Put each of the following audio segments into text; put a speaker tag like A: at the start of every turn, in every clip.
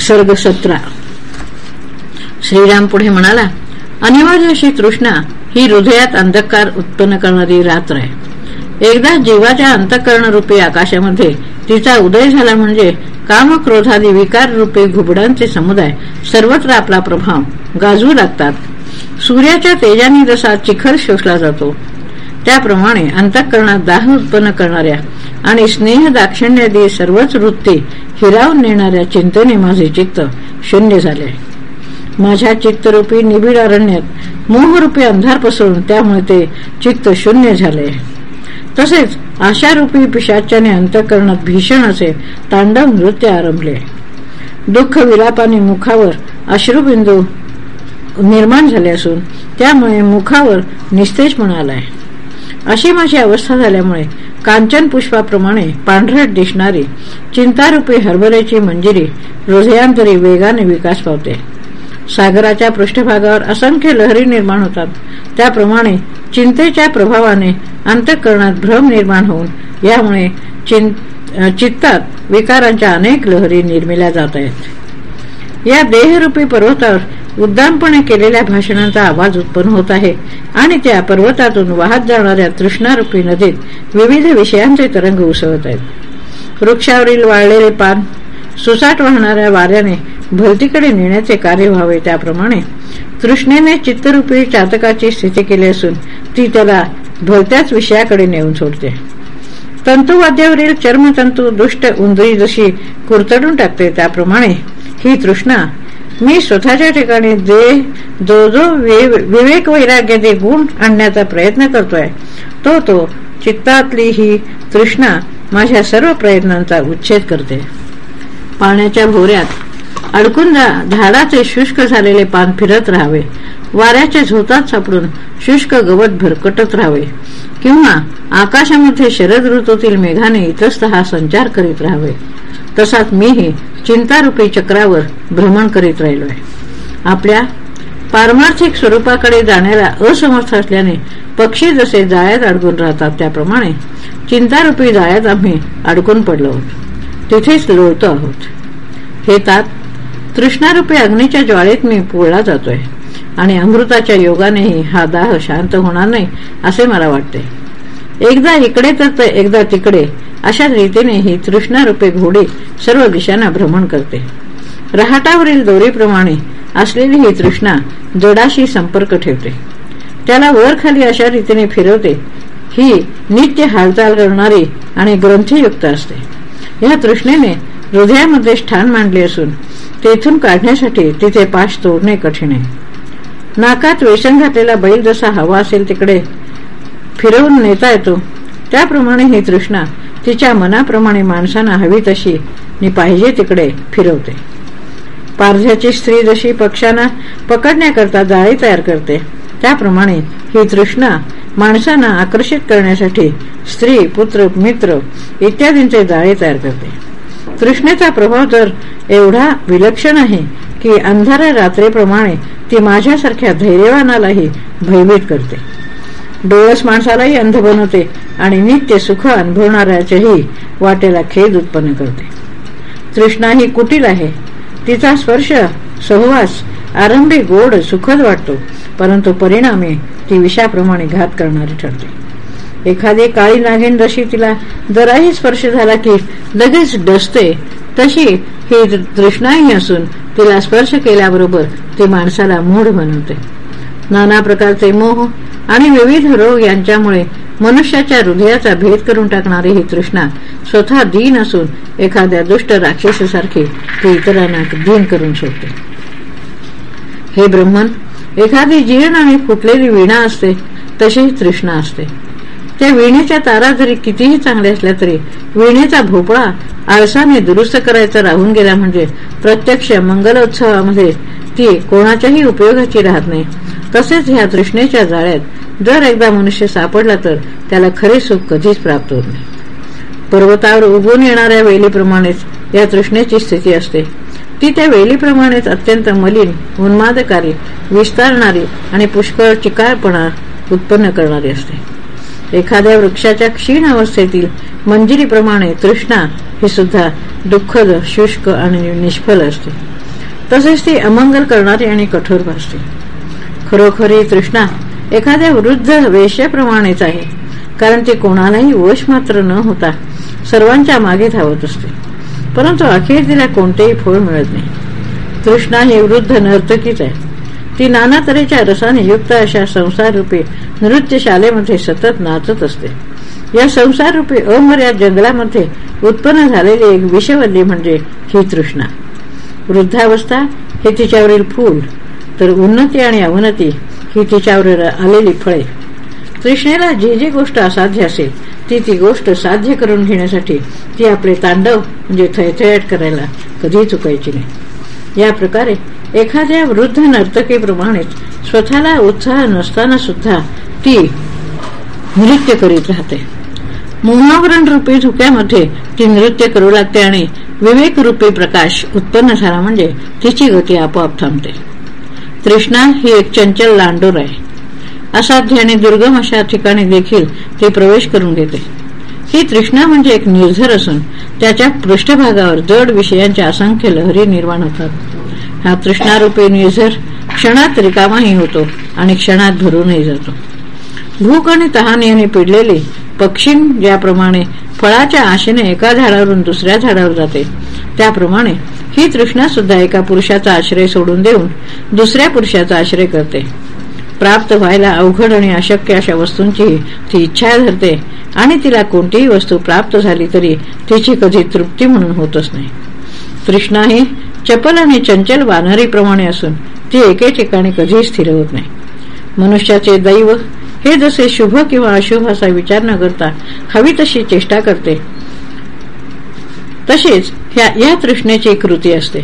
A: सर्ग सतरा श्रीराम पुढे म्हणाला अनिवार्य अशी तृष्णा ही हृदयात अंधकार उत्पन्न करणारी रात्र आहे. एकदा जीवाच्या अंतकरण रूपी आकाशामध्ये तिचा उदय झाला म्हणजे काम क्रोधादी विकार रूपी घुबडांचे समुदाय सर्वत्र आपला प्रभाव गाजवू लागतात. सूर्याच्या तेजाने जसा चिखल शोषला जातो त्याप्रमाणे अंतःकरणात दाह उत्पन्न करणाऱ्या आणि स्नेह दाक्षिण्यादी सर्वच वृत्ती हिरावून नेणाऱ्या चिंतने माझे चित्त शून्य झाले. माझ्या चित्तरूपी निबिड अरण्यात मोहरूपी अंधार पसरून त्यामुळे ते चित्त शून्य झाले. तसेच आशारूपी पिशाच्याने अंतःकरणात भीषण असे तांडव नृत्य आरंभले. दुःख विलापाने मुखावर अश्रुबिंदू निर्माण झाले असून त्यामुळे मुखावर निस्तेज आलाय अशी माझी अवस्था झाल्यामुळे कांचन पुष्पाप्रमाणे पांढरट दिसणारी चिंतारूपी हरभऱ्याची मंजिरी हृदयांतरी वेगाने विकास पावते. सागराच्या पृष्ठभागावर असंख्य लहरी निर्माण होतात. त्याप्रमाणे चिंतेच्या प्रभावाने अंतःकरणात भ्रम निर्माण होऊन यामुळे चित्तात विकारांच्या अनेक लहरी निर्मिल्या जात आहेत. या देहरूपी पर्वतावर उद्दामपणे केलेल्या भाषणांचा आवाज उत्पन्न होत आहे आणि त्या पर्वतातून वाहत जाणाऱ्या तृष्णारूपी नदीत विविध विषयांचे तरंग उसळत आहेत. वृक्षावरील वाळलेले पान सुसाट वाहणाऱ्या वाऱ्याने भलतीकडे नेण्याचे कार्य व्हावे त्याप्रमाणे तृष्णेने चित्तरूपी चातकाची स्थिती केली असून ती त्याला भलत्याच विषयाकडे नेऊन सोडते. तंतुवाद्यावरील चर्मतंतू दुष्ट उंदरी जशी कुरतडून टाकते त्याप्रमाणे ही तृष्णा मी स्वतःच्या ठिकाणी जो जो विवेक वैराग्याचे गुण आणण्याचा प्रयत्न करतोय. तो तो चित्तातली ही तृष्णा माझ्या सर्व प्रयत्नांचा उच्छेद करते. पाण्याच्या भोऱ्यात अडकून झाडाचे शुष्क झालेले पान फिरत राहावे. वाऱ्याच्या झोतात सापडून शुष्क गवत भरकटत राहावे. किंवा आकाशामध्ये शरद ऋतूतील मेघाने इतस्तः संचार करीत राहावे. तसाच मीही चिंतारूपी चक्रावर भ्रमण करीत राहिलोय. आपल्या पारमार्थिक स्वरूपाकडे जाण्याला असमर्थ असल्याने पक्षी जसे जाळ्यात अडकून राहतात त्याप्रमाणे चिंतारूपी जाळ्यात आम्ही अडकून पडलो आहोत. तिथेच लोळतो आहोत. हे तात तृष्णारूपी अग्नीच्या ज्वाळेत मी पोळला जातोय आणि अमृताच्या योगानेही हा दाह शांत होणार नाही असे मला वाटते. एकदा इकडे तर एकदा तिकडे अशा रीतीने ही तृष्णारूपे घोडी सर्व दिशांना भ्रमण करते. रहाटावरील दोरीप्रमाणे असलेली ही तृष्णा जडाशी संपर्क ठेवते. त्याला वर खाली अशा रीतीने फिरवते ही नित्य हालचाल करणारी आणि ग्रंथयुक्त असते. या तृष्णेने हृदयामध्ये स्थान मांडले असून तेथून काढण्यासाठी तिथे पाश तोडणे कठीण आहे. नाकात वेसन घातलेला बैल जसा हवा असेल तिकडे फिरवून नेता येतो त्याप्रमाणे ही तृष्णा तिच्या मनाप्रमाणे माणसांना हवी तशी मी पाहिजे तिकडे फिरवते. पारध्याची स्त्री जशी पक्षांना पकडण्याकरता जाळी तयार करते त्याप्रमाणे ही तृष्णा माणसांना आकर्षित करण्यासाठी स्त्री पुत्र मित्र इत्यादींचे जाळे तयार करते. तृष्णेचा प्रभाव तर एवढा विलक्षण आहे की अंधाऱ्या रात्रीप्रमाणे ती माझ्यासारख्या धैर्यवानालाही भयभीत करते. डोळस माणसालाही अंध बनवते आणि नित्य सुख अनुभवणाऱ्याच्याही वाटेला खेद उत्पन्न करते. तृष्णा ही कुटील आहे. तिचा स्पर्श सहवास आरंभी गोड सुखद वाटतो परंतु परिणामी ती विषाप्रमाणे घात करणारी ठरते. एखादी काळी नागिन जशी तिला जराही स्पर्श झाला की लगेच डसते तशी ही तृष्णाही असून तिला स्पर्श केल्याबरोबर ती माणसाला मूढ बनवते. नाना प्रकारचे मोह आणि विविध रोग यांच्यामुळे मनुष्याच्या हृदयाचा भेद करून टाकणारी ही तृष्णा स्वतः दीन असून एखाद्या दुष्ट राक्षसासारखी ती इतरांना दीन करून सोडते. हे ब्रह्मन एखादी जीर्ण आणि फुटलेली विणा असते तशी तृष्णा असते. त्या विणेच्या तारा जरी कितीही चांगल्या असल्या तरी विणेचा भोपळा आळसाने दुरुस्त करायचा राहून गेला म्हणजे प्रत्यक्ष मंगलोत्सवामध्ये ती कोणाच्याही उपयोगाची राहत नाही. तसेच ह्या तृष्णेच्या जाळ्यात जर एकदा मनुष्य सापडला तर त्याला खरे सुख कधीच प्राप्त होत नाही. पर्वतावर उगून येणाऱ्या वेलीप्रमाणेच या तृष्णेची स्थिती असते. ती त्या वेलीप्रमाणेच अत्यंत मलिन उन्मादकारी विस्तारणारी आणि पुष्कळ चिकारपणा उत्पन्न करणारी असते. एखाद्या वृक्षाच्या क्षीण अवस्थेतील मंजिरीप्रमाणे तृष्णा ही सुद्धा दुःखद शुष्क आणि निष्फल असते. तसेच ती अमंगल करणारी आणि कठोर भासते. खरोखरी तृष्णा एखाद्या वृद्ध वेश्याप्रमाणेच आहे. कारण ती कोणालाही वश मात्र न होता सर्वांच्या मागे धावत असते. परंतु अखेर तिला कोणतेही फळ मिळत नाही. तृष्णा ही वृद्ध नर्तकीच आहे. ती नाना तऱ्हेच्या रसाने युक्त अशा संसार रूपी नृत्यशालेमध्ये सतत नाचत असते. या संसार रूपी अमर्याद जंगलामध्ये उत्पन्न झालेली एक विषवल्ली म्हणजे ही तृष्णा. वृद्धावस्था हे तिच्यावरील फूल तर उन्नती आणि अवनती ही तिच्यावर आलेली फळे. कृष्णेला जी जी गोष्ट असाध्य असेल ती ती गोष्ट साध्य करून घेण्यासाठी ती आपले तांडव म्हणजे थयथयाट करायला कधी चुकायची नाही. या प्रकारे एखाद्या वृद्ध नर्तकीप्रमाणेच स्वतःला उत्साह नसताना सुद्धा ती नृत्य करीत राहते. मोहावरण रूपी धुक्यामध्ये ती नृत्य करू लागते आणि विवेकरूपी प्रकाश उत्पन्न झाला म्हणजे तिची गती आपोआप थांबते. तृष्णा ही एक चंचल लांडोर आहे. असाध्य आणि दुर्गम अशा ठिकाणी देखील ती प्रवेश करून घेते. ही तृष्णा म्हणजे एक निर्झर असून त्याच्या पृष्ठभागावर जड विषयांच्या असंख्य लहरी निर्माण होतात. हा तृष्णारूपी निर्झर क्षणात रिकामाही होतो आणि क्षणात भरूनही जातो. भूक आणि तहान याने पिडलेली पक्षी ज्याप्रमाणे फळाच्या आशेने एका झाडावरून दुसऱ्या झाडावर जाते त्याप्रमाणे ही तृष्णा सुद्धा एका पुरुषाचा आश्रय सोडून देऊन दुसऱ्या पुरुषाचा आश्रय करते. प्राप्त व्हायला अवघड आणि अशक्य अशा वस्तूंची ती इच्छा धरते आणि तिला कोणतीही वस्तू प्राप्त झाली तरी तिची कधी तृप्ती म्हणून होतच नाही. तृष्णा ही चपल आणि चंचल वानरीप्रमाणे असून ती एके ठिकाणी कधीही स्थिर होत नाही. मनुष्याचे दैव हे जसे शुभ किंवा अशुभ असा विचार न करता हवी तशी चेष्टा करते. तसेच ह्या या तृष्णेची कृती असते.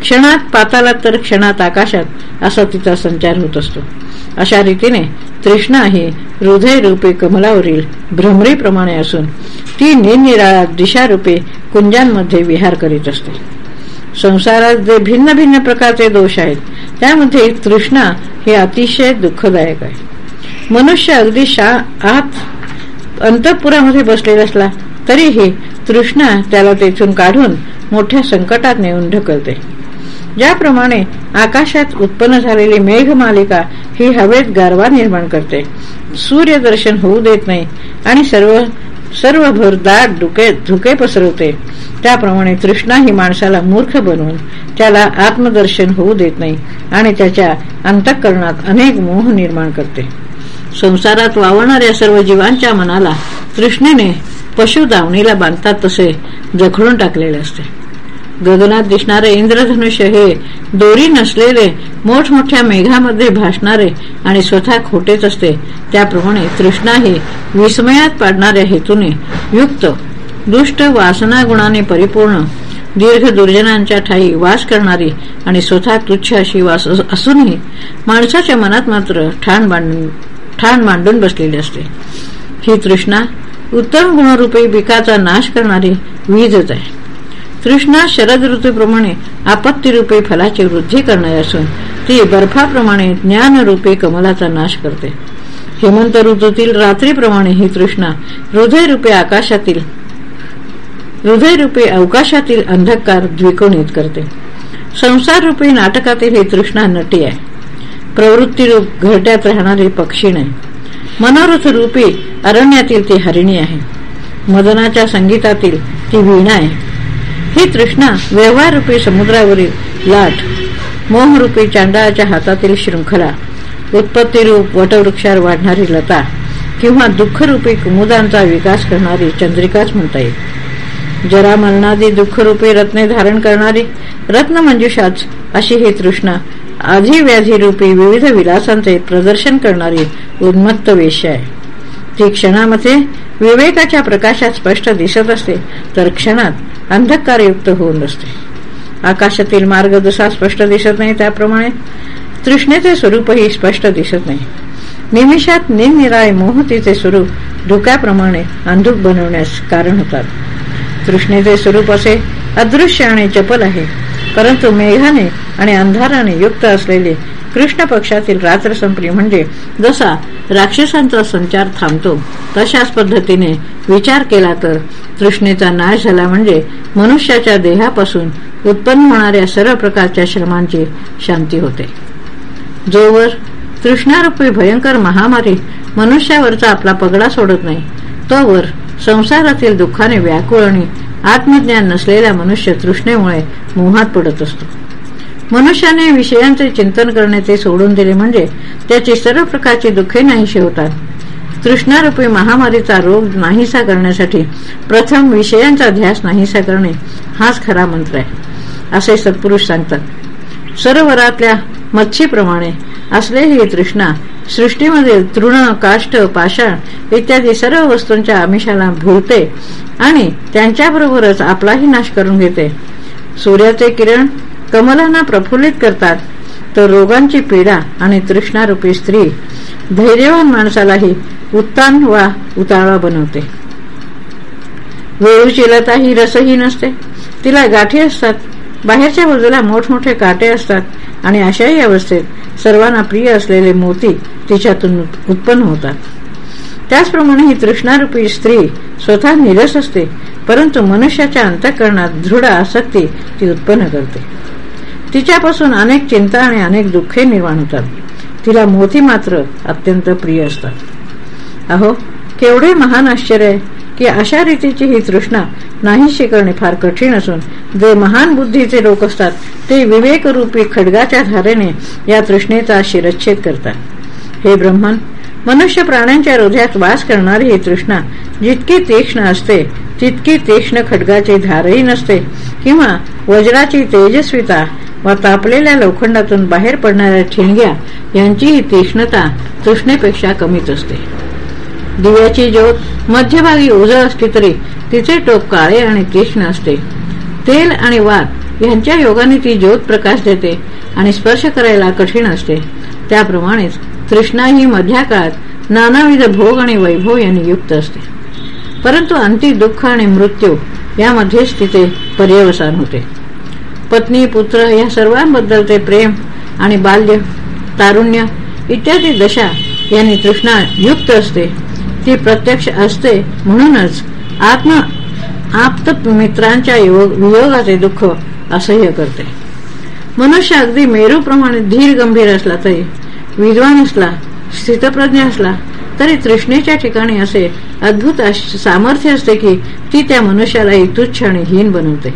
A: क्षणात पातालात तर क्षणात आकाशात असा तिचा संचार होत असतो. अशा रीतीने तृष्णा ही हृदय रूपे कमलावरील भ्रमरीप्रमाणे असून ती निरनिराळ्या दिशारूपे कुंजांमध्ये विहार करीत असते. संसारात जे भिन्न भिन्न प्रकारचे दोष आहेत त्यामध्ये तृष्णा हे अतिशय दुःखदायक आहे. मनुष्य अगदी शा आत अंतपुरामध्ये बसलेला असला तरीही तृष्णा त्याला तेथून काढून मोठ्या संकटात नेऊन ढकलते. ज्याप्रमाणे आकाशात उत्पन्न झालेली मेघमालिका ही हवेत गारवा निर्माण करते. सूर्यदर्शन होऊ देत नाही आणि सर्व सर्वभर दाट धुके धुके पसरवते. त्याप्रमाणे तृष्णा ही माणसाला मूर्ख बनवून त्याला आत्मदर्शन होऊ देत नाही आणि त्याच्या अंतःकरणात अनेक मोह निर्माण करते. संसारात वावणाऱ्या सर्व जीवांच्या मनाला तृष्णेने पशु दावणीला बांधतात तसे जखडून टाकलेले असते. गगनात दिसणारे इंद्रधनुष्य हे दोरी नसलेले मोठमोठ्या मेघामध्ये भासणारे आणि स्वतः खोटेच असते. त्याप्रमाणे तृष्णा ही विस्मयात पाडणाऱ्या हेतूने युक्त दुष्ट वासना गुणाने परिपूर्ण दीर्घ दुर्जनांच्या ठाई वास करणारी आणि स्वतः तुच्छ अशी वास असूनही माणसाच्या मनात मात्र ठाण बांधून ठाण मांडून बसलेली असते. ही तृष्णा उत्तम गुणरूपी पिकाचा नाश करणारी वीजच आहे. तृष्णा शरद ऋतूप्रमाणे आपत्तीरूपे फलाची वृद्धी करणारी असून ती बर्फाप्रमाणे ज्ञानरूपे कमलाचा नाश करते. हेमंत ऋतूतील रात्रीप्रमाणे ही तृष्णा हृदयरूपे आकाशातील हृदयरूपे अवकाशातील अंधकार द्विकोणीत करते. संसाररूपी नाटकातील ही तृष्णा नटी आहे. प्रवृत्तीरूप घरट्यात राहणारी पक्षी नाही. मनोरथ रूपी अरण्यातील ती हरिणी आहे. मदनाच्या संगीतातील ती वीणा आहे. ही तृष्णा व्यवहाररूपी समुद्रावरील लाट मोहरूपी चांडाळाच्या हातातील शृंखला उत्पत्तीरूप वटवृक्षावर वाढणारी लता किंवा दुःखरूपी कुमुदांचा विकास करणारी चंद्रिकाच म्हणता येईल. जरा मरणादी दुःखरूपी रत्ने धारण करणारी रत्नमंजुषाच अशी ही तृष्णा आधी रूपी विविध विलासांचे प्रदर्शन करणारी उन्मत्त वेश्य आहे. ती क्षणामध्ये विवेकाच्या प्रकाशात स्पष्ट दिसत असते तर क्षणात अंधकारयुक्त होऊन असते आकाशातील मार्ग जसा स्पष्ट दिसत नाही त्याप्रमाणे तृष्णेचे स्वरूपही स्पष्ट दिसत नाही. निमिषात निरनिराळे मोहतीचे स्वरूप धुक्याप्रमाणे अंधुक बनवण्यास कारण होतात. तृष्णेचे स्वरूप असे अदृश्य आणि चपल आहे परंतु मेघाने आणि अंधाराने युक्त असलेले कृष्ण पक्षातील रात्र संपली म्हणजे जसा राक्षसांचा संचार थांबतो तशाच पद्धतीने विचार केला तर तृष्णेचा नाश झाला म्हणजे मनुष्याच्या देहापासून उत्पन्न होणाऱ्या सर्व प्रकारच्या श्रमांची शांती होते. जोवर तृष्णारूपी भयंकर महामारी मनुष्यावरचा आपला पगडा सोडत नाही तोवर संसारातील दुःखाने व्याकुळ आणि आत्मज्ञान नसलेला मनुष्य तृष्णेमुळे मोहात पडत असतो. मनुष्याने विषयांचे चिंतन करणे ते सोडून दिले म्हणजे त्याची सर्व प्रकारची दुःखे नाहीशी होतात. तृष्णारूपी महामारीचा रोग नाहीसा करण्यासाठी प्रथम विषयांचा ध्यास नाहीसा करणे हाच खरा मंत्र आहे. असे सत्पुरुष सांगतात. सरोवरातल्या मच्छीप्रमाणे असलेली तृष्णा सृष्टीमध्ये तृण काष्ट पाषाण इत्यादी सर्व वस्तूंच्या आमिषाला भुलते आणि त्यांच्याबरोबरच आपलाही नाश करून घेते. सूर्याचे किरण कमलांना प्रफुल्लित करतात. तर रोगांची पीडा आणि तृष्णारूपी स्त्री धैर्यवान माणसालाही उत्तान वा उताळा बनवते. वेळूची लता ही रसही नसते. तिला गाठी असतात. बाहेरच्या बाजूला मोठमोठे काटे असतात आणि अशाही अवस्थेत सर्वांना प्रिय असलेले मोती तिच्यातून उत्पन्न होतात. त्याचप्रमाणे ही तृष्णारूपी स्त्री स्वतः निरस असते परंतु मनुष्याच्या अंतकरणात दृढ आसक्ती ती उत्पन्न करते. तिच्यापासून अनेक चिंता आणि अनेक दुःखे निर्माण होतात. तिला मोती मात्र अत्यंत प्रिय असतात. अहो केवढे महान आश्चर्य आहे की अशा रीतीची ही तृष्णा नाहीशी करणे फार कठीण असून जे महान बुद्धीचे लोक असतात ते विवेकरूपी खडगाच्या धारेने या तृष्णेचा शिरच्छेद करतात. हे ब्रह्मन मनुष्य प्राण्यांच्या हृदयात वास करणारी ही तृष्णा जितकी तीक्ष्ण असते तितकी तीक्ष्ण खडगाची धारही नसते किंवा वज्राची तेजस्विता व तापलेल्या लोखंडातून बाहेर पडणाऱ्या ठिणग्या यांचीही तीक्ष्णता तृष्णेपेक्षा कमीच असते. दिव्याची ज्योत मध्यभागी उजळ असली तरी तिचे टोक काळे आणि तीक्ष्ण असते. तेल आणि वात यांच्या योगाने ती ज्योत प्रकाश देते आणि स्पर्श करायला कठीण असते. त्याप्रमाणेच तृष्णा ही मध्या काळात नानाविध भोग आणि वैभव यांनी युक्त असते. परंतु अंती दुःख आणि मृत्यू यामध्येच तिथे पर्यवसान होते. पत्नी पुत्र या सर्वांबद्दलचे प्रेम आणि बाल्य तारुण्य इत्यादी दशा यांनी तृष्णा युक्त असते. ती प्रत्यक्ष असते म्हणूनच आत्म आप्त मित्रांच्या वियोगाचे दुःख असह्य करते. मनुष्य अगदी मेरूप्रमाणे धीर गंभीर असला तरी विद्वान असला स्थितप्रज्ञ असला तरी तृष्णेच्या ठिकाणी असे अद्भुत सामर्थ्य असते की ती त्या मनुष्यालाही तुच्छ आणि हीन बनवते.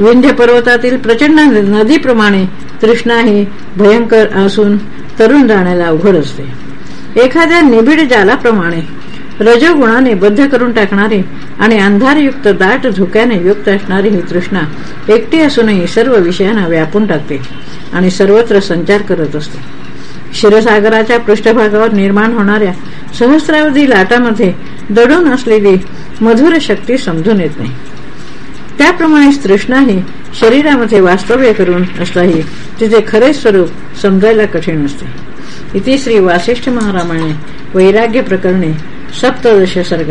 A: विंध्य पर्वतातील प्रचंड नदीप्रमाणे तृष्णा ही भयंकर असून तरुण जाण्याला अवघड असते. एखाद्या निबिड जालाप्रमाणे रजगुणाने बद्ध करून टाकणारी आणि अंधारयुक्त दाट धुक्याने युक्त असणारी ही तृष्णा एकटी असूनही सर्व विषयांना व्यापून टाकते आणि सर्वत्र संचार करत असते. क्षीरसागराच्या पृष्ठभागावर निर्माण होणाऱ्या सहस्रावधी लाटामध्ये दडून असलेली मधुर शक्ती समजून येत नाही. त्याप्रमाणे तृष्णाही शरीरामध्ये वास्तव्य करून असताही तिचे खरे स्वरूप समजायला कठीण असते. इथे श्री वासिष्ठ महारामाने वैराग्य प्रकरणे सप्तदश सर्ग